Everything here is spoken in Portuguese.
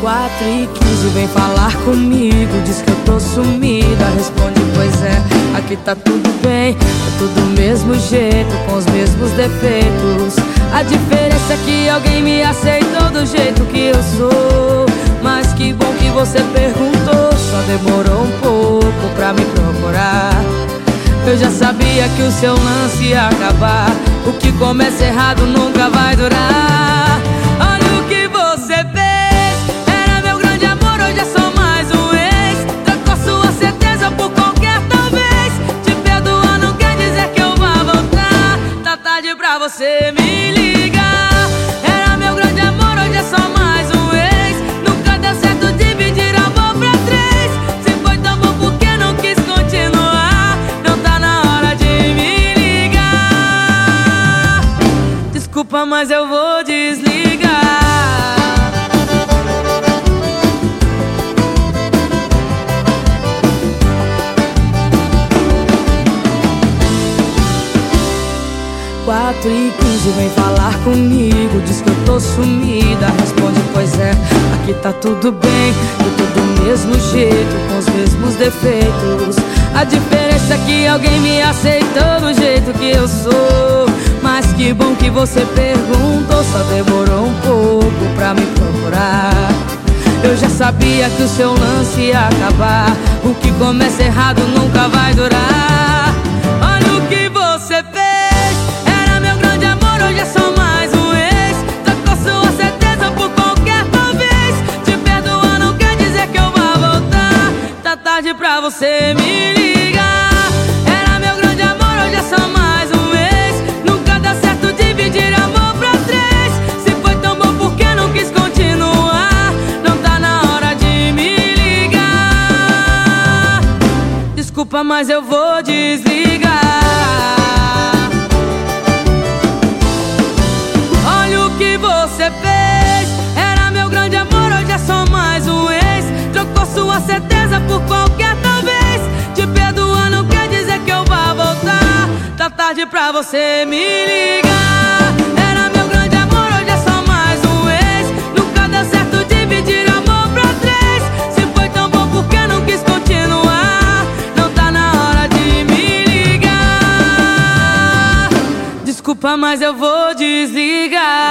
4 e 15 vem falar comigo. Diz que eu tô sumida Responde, pois é, aqui tá tudo bem. Tá tudo do mesmo jeito, com os mesmos defeitos. A diferença é que alguém me aceitou do jeito que eu sou. Mas que bom que você perguntou Só demorou um pouco pra me procurar. Eu já sabia que o seu lance ia acabar. O que começa errado nunca vai durar você me ligar Era meu grande amor, hoje é só mais um ex. Nunca deu certo dividir amor pra três. Se foi tão bom porque não quis continuar. Não tá na hora de me ligar. Desculpa, mas eu vou desligar Quatro e quinze vem falar comigo. Diz que eu tô sumida. Responde, pois é, aqui tá tudo bem. Eu tô do mesmo jeito, com os mesmos defeitos. A diferença é que alguém me aceitou do jeito que eu sou. Mas que bom que você perguntou. Só demorou um pouco pra me procurar. Eu já sabia que o seu lance ia acabar. O que começa errado nunca vai durar você me ligar. Era meu grande amor, hoje é só mais um ex. Nunca dá certo dividir amor pra três. Se foi tão bom por que não quis continuar? Não tá na hora de me ligar. Desculpa, mas eu vou desligar. Olha o que você fez. Era meu grande amor, hoje é só mais um ex. Trocou sua certeza por qualquer pra você me ligar. Era meu grande amor, hoje é só mais um ex. Nunca deu certo dividir amor pra três. Se foi tão bom, por que não quis continuar? Não tá na hora de me ligar. Desculpa, mas eu vou desligar.